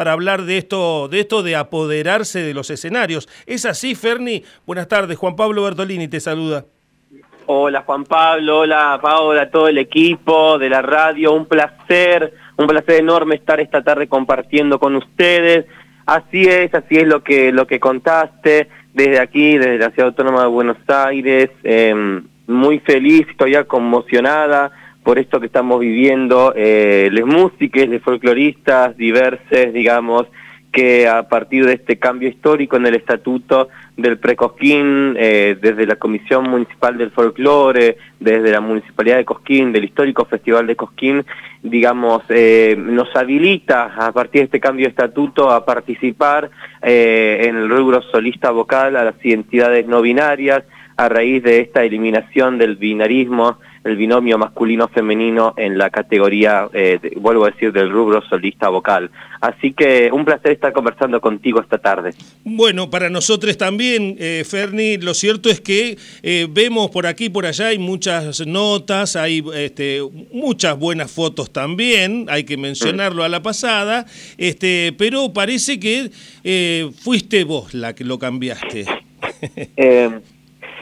para hablar de esto, de esto de apoderarse de los escenarios. ¿Es así, Ferni? Buenas tardes, Juan Pablo Bertolini te saluda. Hola Juan Pablo, hola Paola, todo el equipo de la radio, un placer, un placer enorme estar esta tarde compartiendo con ustedes. Así es, así es lo que, lo que contaste desde aquí, desde la Ciudad Autónoma de Buenos Aires, em, muy feliz, todavía conmocionada por esto que estamos viviendo, eh, les músicos, les folcloristas diversos, digamos, que a partir de este cambio histórico en el estatuto del Precosquín, eh, desde la Comisión Municipal del Folclore, desde la Municipalidad de Cosquín, del histórico Festival de Cosquín, digamos, eh, nos habilita a partir de este cambio de estatuto a participar eh, en el rubro solista vocal a las identidades no binarias, a raíz de esta eliminación del binarismo el binomio masculino-femenino en la categoría, eh, vuelvo a decir, del rubro solista vocal. Así que un placer estar conversando contigo esta tarde. Bueno, para nosotros también, eh, Ferni, lo cierto es que eh, vemos por aquí y por allá, hay muchas notas, hay este, muchas buenas fotos también, hay que mencionarlo a la pasada, este, pero parece que fuiste vos la que lo cambiaste.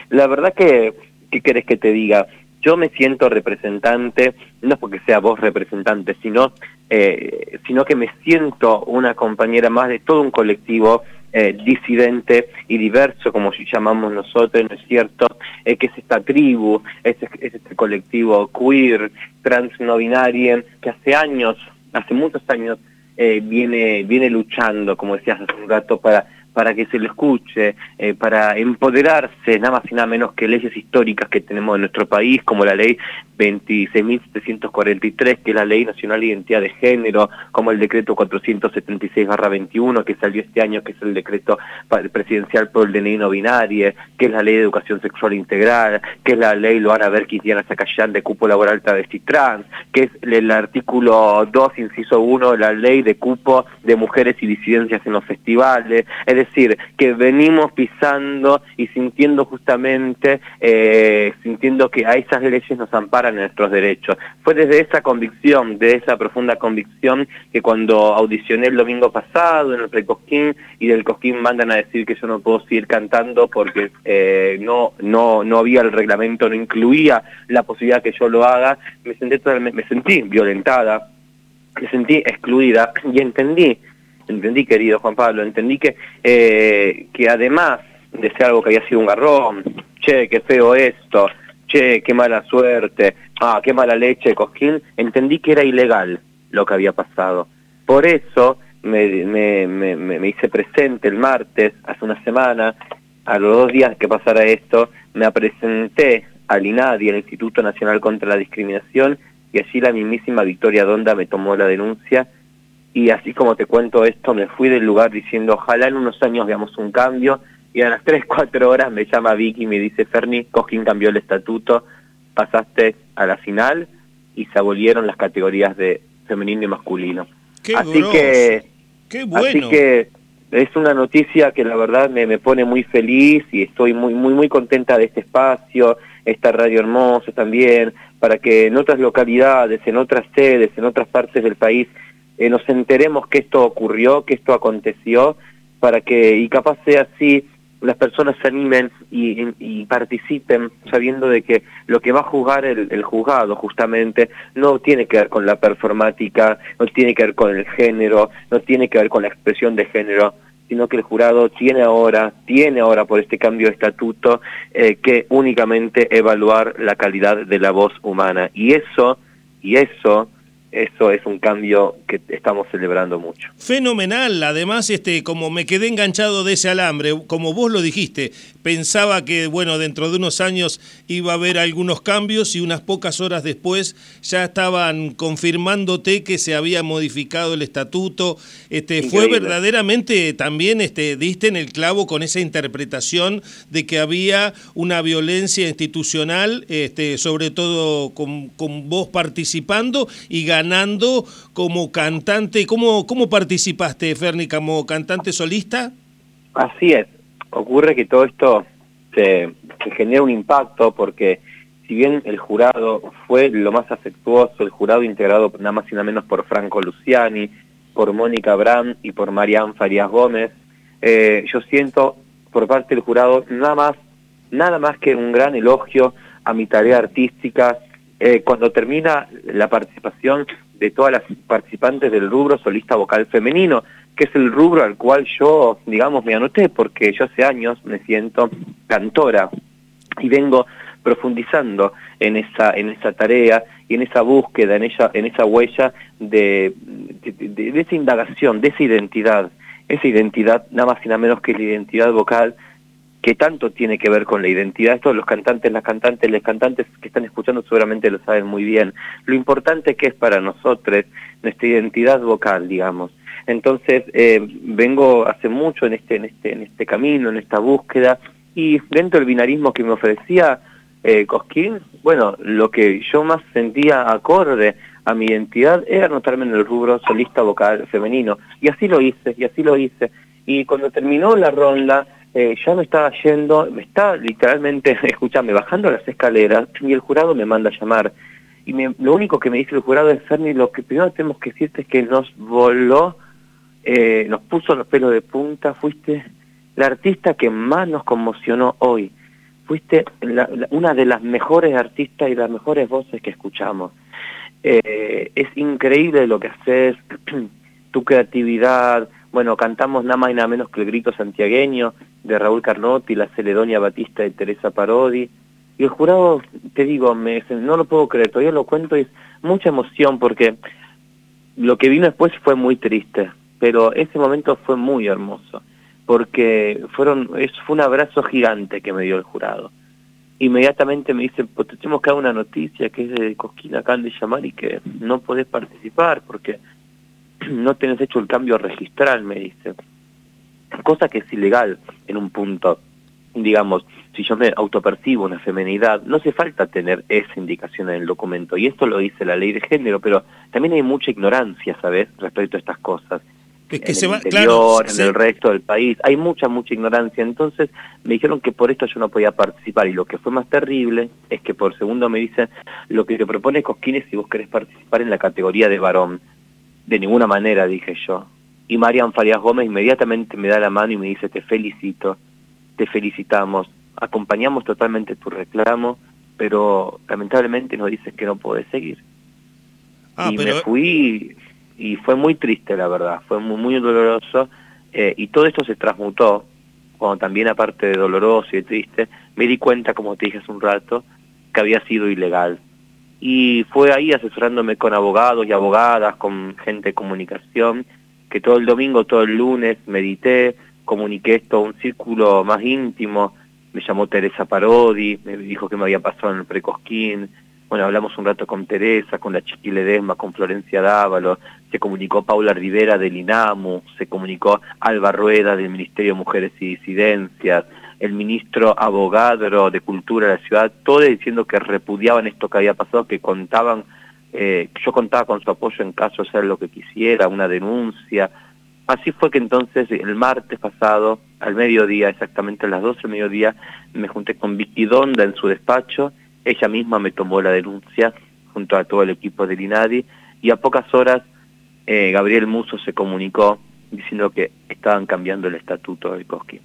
la verdad que, ¿qué querés que te diga? Yo me siento representante, no es porque sea vos representante, sino, eh, sino que me siento una compañera más de todo un colectivo eh, disidente y diverso, como llamamos nosotros, ¿no es cierto? Eh, que es esta tribu, es, es este colectivo queer, trans no binario, que hace años, hace muchos años, eh, viene, viene luchando, como decías hace un rato, para para que se lo escuche, eh, para empoderarse, nada más y nada menos que leyes históricas que tenemos en nuestro país, como la ley 26.743, que es la Ley Nacional de Identidad de Género, como el decreto 476-21, que salió este año, que es el decreto presidencial por el DNI no binario, que es la Ley de Educación Sexual Integral, que es la Ley Loana Berkis Diana Zacayán de cupo laboral travesti trans, que es el artículo 2, inciso 1, la Ley de cupo de mujeres y disidencias en los festivales, es decir, que venimos pisando y sintiendo justamente, eh, sintiendo que a esas leyes nos amparan nuestros derechos. Fue desde esa convicción, de esa profunda convicción, que cuando audicioné el domingo pasado en el Precosquín y del Cosquín mandan a decir que yo no puedo seguir cantando porque eh, no, no, no había el reglamento, no incluía la posibilidad que yo lo haga, me sentí, me sentí violentada, me sentí excluida y entendí, entendí querido Juan Pablo, entendí que, eh, que además de ser algo que había sido un garrón, che, qué feo esto, che, qué mala suerte, ah, qué mala leche, Cosquín, entendí que era ilegal lo que había pasado. Por eso me, me, me, me hice presente el martes, hace una semana, a los dos días que pasara esto, me presenté al INADI, el Instituto Nacional contra la Discriminación, y allí la mismísima Victoria Donda me tomó la denuncia, y así como te cuento esto, me fui del lugar diciendo, ojalá en unos años veamos un cambio, y a las 3, 4 horas me llama Vicky y me dice, Ferni, Cosquín cambió el estatuto, pasaste a la final y se abolieron las categorías de femenino y masculino. así que, Qué bueno. Así que es una noticia que la verdad me, me pone muy feliz y estoy muy, muy, muy contenta de este espacio, esta radio hermosa también, para que en otras localidades, en otras sedes, en otras partes del país, eh, nos enteremos que esto ocurrió, que esto aconteció, para que, y capaz sea así, las personas se animen y, participen sabiendo de que lo que va a juzgar el, juzgado justamente no tiene que ver con la performática, no tiene que ver con el género, no tiene que ver con la expresión de género, sino que el jurado tiene ahora, tiene ahora por este cambio de estatuto eh, que únicamente evaluar la calidad de la voz humana. Y eso, y eso eso es un cambio que estamos celebrando mucho. Fenomenal, además, este, como me quedé enganchado de ese alambre, como vos lo dijiste, pensaba que, bueno, dentro de unos años iba a haber algunos cambios y unas pocas horas después ya estaban confirmándote que se había modificado el estatuto. Este, fue verdaderamente también, este, diste en el clavo con esa interpretación de que había una violencia institucional, este, sobre todo con, con vos participando y ganando ganando como cantante. ¿Cómo, cómo participaste, Ferni, como cantante solista? Así es. Ocurre que todo esto se, genera un impacto porque si bien el jurado fue lo más afectuoso, el jurado integrado nada más y nada menos por Franco Luciani, por Mónica Brand y por Marián Farías Gómez. Eh, yo siento por parte del jurado nada más, nada más que un gran elogio a mi tarea artística. Eh, cuando termina la participación de todas las participantes del rubro solista vocal femenino, que es el rubro al cual yo, digamos, me anoté, porque yo hace años me siento cantora y vengo profundizando en esa, en esa tarea y en esa búsqueda, en, ella, en esa huella de, de, esa indagación, de esa identidad, esa identidad nada más y nada menos que la identidad vocal que tanto tiene que ver con la identidad. Esto los cantantes, las cantantes, los cantantes que están escuchando seguramente lo saben muy bien. Lo importante que es para nosotros nuestra identidad vocal, digamos. Entonces, eh, vengo hace mucho en este, en, este, en este camino, en esta búsqueda, y dentro del binarismo que me ofrecía eh, Cosquín, bueno, lo que yo más sentía acorde a mi identidad era anotarme en el rubro solista vocal femenino, y así lo hice, y así lo hice. Y cuando terminó la ronda, eh, ya me estaba yendo, me está literalmente, escúchame, bajando las escaleras y el jurado me manda a llamar. Y lo único que me dice el jurado es, Ferni, lo que primero tenemos que decirte es que nos voló, eh, nos puso los pelos de punta, fuiste la artista que más nos conmocionó hoy. Fuiste una de las mejores artistas y las mejores voces que escuchamos. Eh, es increíble lo que haces, tu creatividad, bueno, cantamos nada más y nada menos que el grito santiagueño de Raúl Carnotti, la Celedonia Batista de Teresa Parodi. Y el jurado, te digo, me, no lo puedo creer, todavía lo cuento y es mucha emoción porque lo que vino después fue muy triste, pero ese momento fue muy hermoso, porque fueron, es, fue un abrazo gigante que me dio el jurado. Inmediatamente me dice, pues tenemos que dar una noticia que es de Cosquina acá de llamar y que no podés participar porque no tenés hecho el cambio registral, me dice. Cosa que es ilegal en un punto. Digamos, si yo me autopercibo una femenidad, no hace falta tener esa indicación en el documento. Y esto lo dice la ley de género, pero también hay mucha ignorancia, ¿sabes?, respecto a estas cosas. Es que en se el va, interior, claro, en el resto del país. Hay mucha, mucha ignorancia. Entonces me dijeron que por esto yo no podía participar. Y lo que fue más terrible es que por segundo me dicen, lo que te propone Cosquín es si vos querés participar en la categoría de varón. De ninguna manera, dije yo. Y Marian Farias Gómez inmediatamente me da la mano y me dice, te felicito, te felicitamos, acompañamos totalmente tu reclamo, pero lamentablemente nos dices que no podés seguir. Ah, y pero- me fui y fue muy triste, la verdad, fue muy, muy doloroso, eh, y todo esto se transmutó, cuando también aparte de doloroso y de triste, me di cuenta, como te dije hace un rato, que había sido ilegal. Y fue ahí asesorándome con abogados y abogadas, con gente de comunicación, que todo el domingo, todo el lunes medité, comuniqué esto a un círculo más íntimo, me llamó Teresa Parodi, me dijo que me había pasado en el Precosquín, bueno, hablamos un rato con Teresa, con la Chiqui Ledesma, con Florencia Dávalo, se comunicó Paula Rivera del INAMU, se comunicó Alba Rueda del Ministerio de Mujeres y Disidencias, el ministro abogado de Cultura de la ciudad, todos diciendo que repudiaban esto que había pasado, que contaban, eh, yo contaba con su apoyo en caso de hacer lo que quisiera, una denuncia. Así fue que entonces el martes pasado, al mediodía, exactamente a las 12 del mediodía, me junté con Vicky Donda en su despacho, ella misma me tomó la denuncia junto a todo el equipo del INADI y a pocas horas eh, Gabriel Muso se comunicó diciendo que estaban cambiando el estatuto del Cosquín.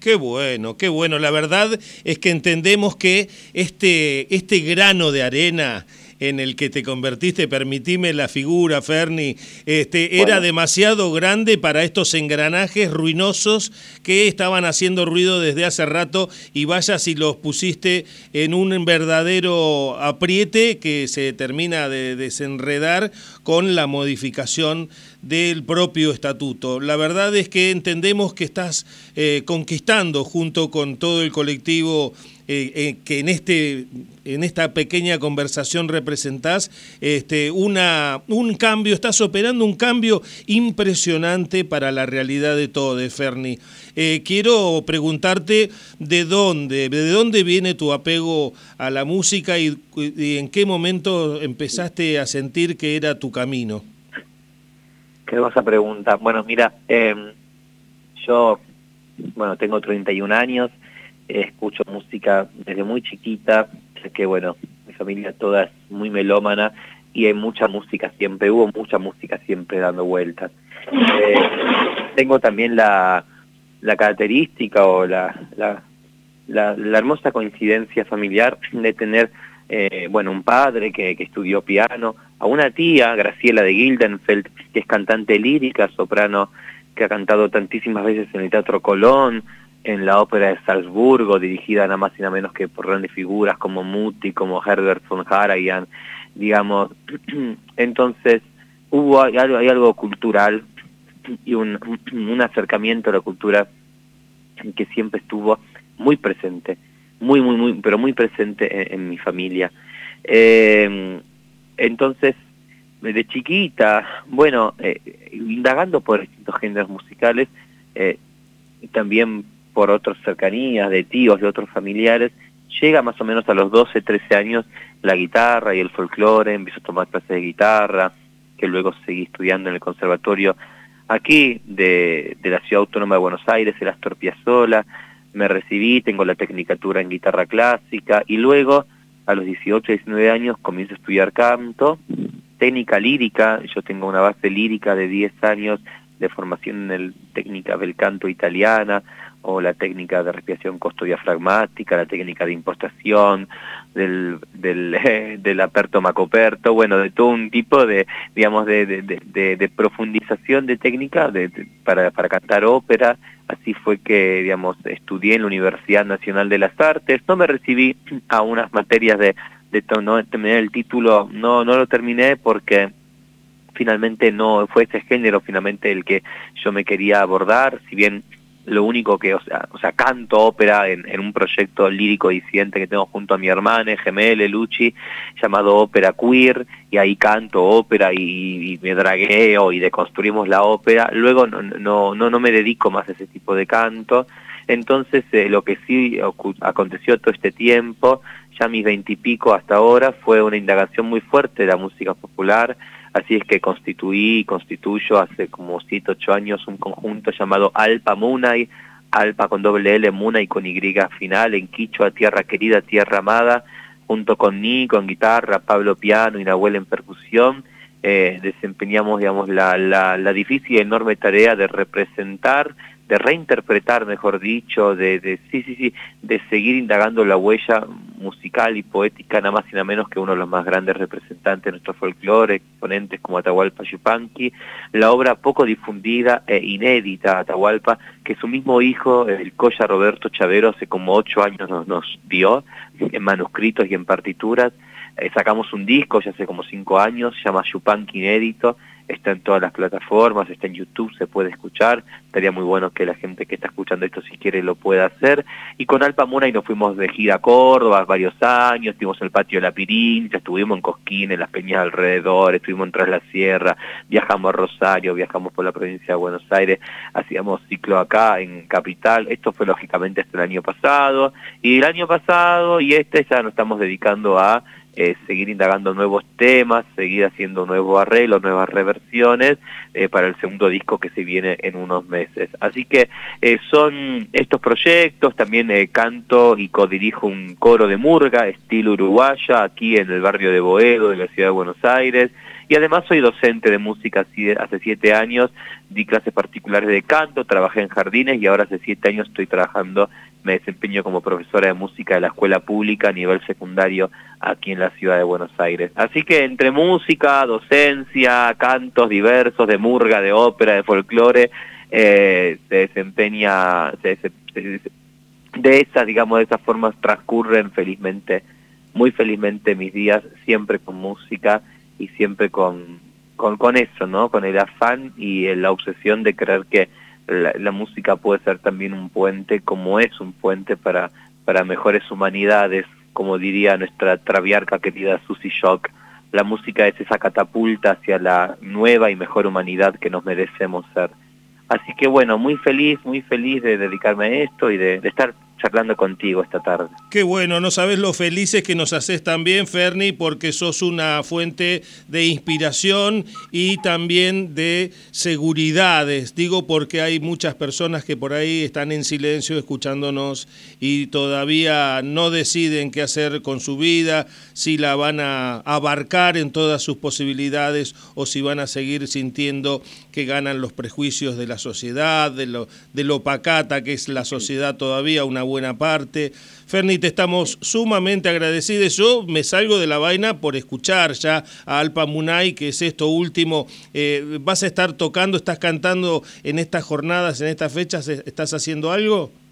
Qué bueno, qué bueno. La verdad es que entendemos que este, este grano de arena en el que te convertiste, permitime la figura, Ferni, este, era demasiado grande para estos engranajes ruinosos que estaban haciendo ruido desde hace rato y vaya si los pusiste en un verdadero apriete que se termina de desenredar con la modificación del propio estatuto. La verdad es que entendemos que estás eh, conquistando junto con todo el colectivo eh, eh, que en este en esta pequeña conversación representás este, una, un cambio, estás operando un cambio impresionante para la realidad de todo, Ferni. Eh, quiero preguntarte de dónde, de dónde viene tu apego a la música y en qué momento empezaste a sentir que era tu camino. ¿Qué vas a? Bueno, mira, eh, yo, bueno, tengo 31 años, escucho música desde muy chiquita, que, bueno, mi familia toda es muy melómana y hay mucha música siempre, hubo mucha música siempre dando vueltas. Eh, tengo también la, la característica o la, la, la, hermosa coincidencia familiar de tener eh, bueno, un padre que, que, estudió piano, a una tía, Graciela de Gildenfeld, que es cantante lírica, soprano, que ha cantado tantísimas veces en el Teatro Colón, en la ópera de Salzburgo, dirigida nada más y nada menos que por grandes figuras como Muti, como Herbert von Karajan, digamos. Entonces, hubo hay algo, cultural y un, un acercamiento a la cultura que siempre estuvo muy presente, muy, muy, muy, pero muy presente en, mi familia. Eh, entonces, de chiquita, bueno, eh, indagando por distintos géneros musicales, eh, también por otras cercanías de tíos, de otros familiares, llega más o menos a los 12, 13 años la guitarra y el folclore, empiezo a tomar clases de guitarra, que luego seguí estudiando en el conservatorio aquí de, la Ciudad Autónoma de Buenos Aires, el Astor Piazzolla, me recibí, tengo la tecnicatura en guitarra clásica y luego a los 18, 19 años comienzo a estudiar canto, técnica lírica, yo tengo una base lírica de 10 años de formación en el técnica del canto italiana, o la técnica de respiración costodiafragmática, la técnica de impostación, del, del, del aperto macoperto, bueno, de todo un tipo de, digamos, de, de, profundización de técnica para, para cantar ópera. Así fue que, digamos, estudié en la Universidad Nacional de las Artes. No me recibí a unas materias de, de no terminar el título, no, no lo terminé porque finalmente no fue ese género finalmente el que yo me quería abordar, si bien lo único que, o sea, o sea canto ópera en, un proyecto lírico disidente que tengo junto a mi hermana, gemele, Luchi, llamado Ópera Queer, y ahí canto ópera y, me dragueo y deconstruimos la ópera. Luego no, no, no, no me dedico más a ese tipo de canto. Entonces, eh, lo que sí aconteció todo este tiempo, ya mis veintipico hasta ahora, fue una indagación muy fuerte de la música popular, Así es que constituí y constituyo hace como 7, 8 años un conjunto llamado Alpa Munay, Alpa con doble L, Munay con Y final, en Quichua, Tierra Querida, Tierra Amada, junto con Ni, con guitarra, Pablo piano y Nahuel en percusión, eh, desempeñamos digamos, la, la, la difícil y enorme tarea de representar de reinterpretar, mejor dicho, de, de, sí, sí, sí, de seguir indagando la huella musical y poética, nada más y nada menos que uno de los más grandes representantes de nuestro folclore, exponentes como Atahualpa Yupanqui, la obra poco difundida e inédita, Atahualpa, que su mismo hijo, el Coya Roberto Chavero, hace como ocho años nos, nos dio en manuscritos y en partituras, eh, sacamos un disco ya hace como cinco años, se llama Yupanqui Inédito, está en todas las plataformas, está en YouTube, se puede escuchar, estaría muy bueno que la gente que está escuchando esto si quiere lo pueda hacer, y con Alpa y nos fuimos de gira a Córdoba varios años, estuvimos en el patio de la Pirincha, estuvimos en Cosquín, en las peñas alrededor, estuvimos en Tras la Sierra, viajamos a Rosario, viajamos por la provincia de Buenos Aires, hacíamos ciclo acá en Capital, esto fue lógicamente hasta el año pasado, y el año pasado y este ya nos estamos dedicando a eh, seguir indagando nuevos temas, seguir haciendo nuevos arreglos, nuevas reversiones eh, para el segundo disco que se viene en unos meses. Así que eh, son estos proyectos, también canto y codirijo un coro de murga, estilo uruguaya, aquí en el barrio de Boedo, de la ciudad de Buenos Aires, y además soy docente de música hace siete años, di clases particulares de canto, trabajé en jardines y ahora hace siete años estoy trabajando me desempeño como profesora de música de la escuela pública a nivel secundario aquí en la ciudad de Buenos Aires. Así que entre música, docencia, cantos diversos, de murga, de ópera, de folclore, eh, se desempeña, de esas, digamos, de esas formas transcurren felizmente, muy felizmente mis días, siempre con música y siempre con, con, con eso, ¿no? Con el afán y la obsesión de creer que la, música puede ser también un puente, como es un puente para, para mejores humanidades, como diría nuestra traviarca querida Susie Shock. La música es esa catapulta hacia la nueva y mejor humanidad que nos merecemos ser. Así que bueno, muy feliz, muy feliz de dedicarme a esto y de, estar charlando contigo esta tarde. Qué bueno, no sabes lo felices que nos haces también, Ferni, porque sos una fuente de inspiración y también de seguridades. Digo porque hay muchas personas que por ahí están en silencio escuchándonos y todavía no deciden qué hacer con su vida, si la van a abarcar en todas sus posibilidades o si van a seguir sintiendo que ganan los prejuicios de la sociedad, de lo, de lo pacata que es la sociedad todavía, una buena parte. Ferni, te estamos sumamente agradecidos. Yo me salgo de la vaina por escuchar ya a Alpa Munay, que es esto último. Eh, ¿Vas a estar tocando, estás cantando en estas jornadas, en estas fechas? ¿Estás haciendo algo?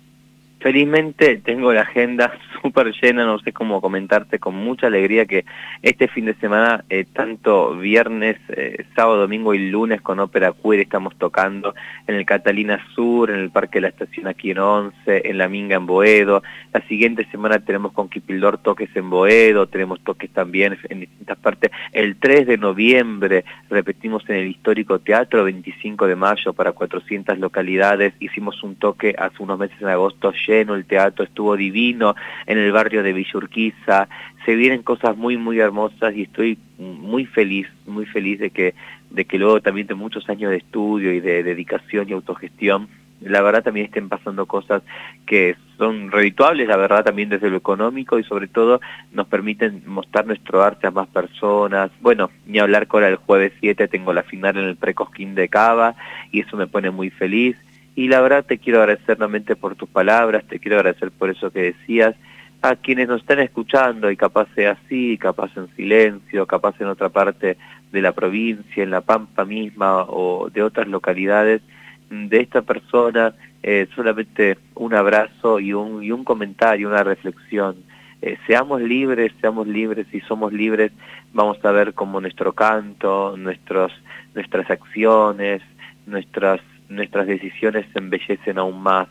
Felizmente tengo la agenda súper llena, no sé cómo comentarte, con mucha alegría que este fin de semana, eh, tanto viernes, eh, sábado, domingo y lunes con Ópera Queer estamos tocando en el Catalina Sur, en el Parque de la Estación aquí en Once, en La Minga en Boedo. La siguiente semana tenemos con Kipildor toques en Boedo, tenemos toques también en distintas partes. El 3 de noviembre repetimos en el Histórico Teatro, 25 de mayo para 400 localidades. Hicimos un toque hace unos meses en agosto el teatro estuvo divino en el barrio de Villurquiza, se vienen cosas muy muy hermosas y estoy muy feliz, muy feliz de que, de que luego también de muchos años de estudio y de dedicación y autogestión, la verdad también estén pasando cosas que son redituables, la verdad también desde lo económico y sobre todo nos permiten mostrar nuestro arte a más personas. Bueno, ni hablar con el jueves 7 tengo la final en el Precosquín de Cava y eso me pone muy feliz. Y la verdad te quiero agradecer nuevamente por tus palabras, te quiero agradecer por eso que decías, a quienes nos están escuchando y capaz sea así, capaz en silencio, capaz en otra parte de la provincia, en La Pampa misma o de otras localidades, de esta persona eh, solamente un abrazo y un, y un comentario, una reflexión. Eh, seamos libres, seamos libres y somos libres, vamos a ver cómo nuestro canto, nuestros, nuestras acciones, nuestras nuestras decisiones se embellecen aún más.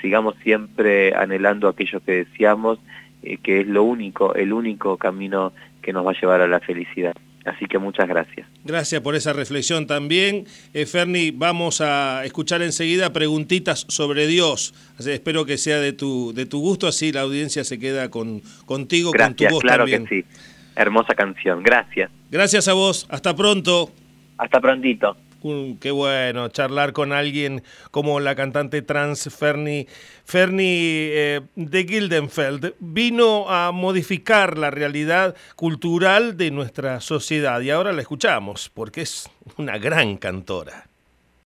Sigamos siempre anhelando aquello que deseamos, eh, que es lo único, el único camino que nos va a llevar a la felicidad. Así que muchas gracias. Gracias por esa reflexión también. Eh, Ferni, vamos a escuchar enseguida preguntitas sobre Dios. espero que sea de tu, de tu gusto, así la audiencia se queda con, contigo, con tu voz claro que sí. Hermosa canción. Gracias. Gracias a vos. Hasta pronto. Hasta prontito qué bueno charlar con alguien como la cantante trans Fernie, Fernie eh, de Gildenfeld. Vino a modificar la realidad cultural de nuestra sociedad y ahora la escuchamos porque es una gran cantora.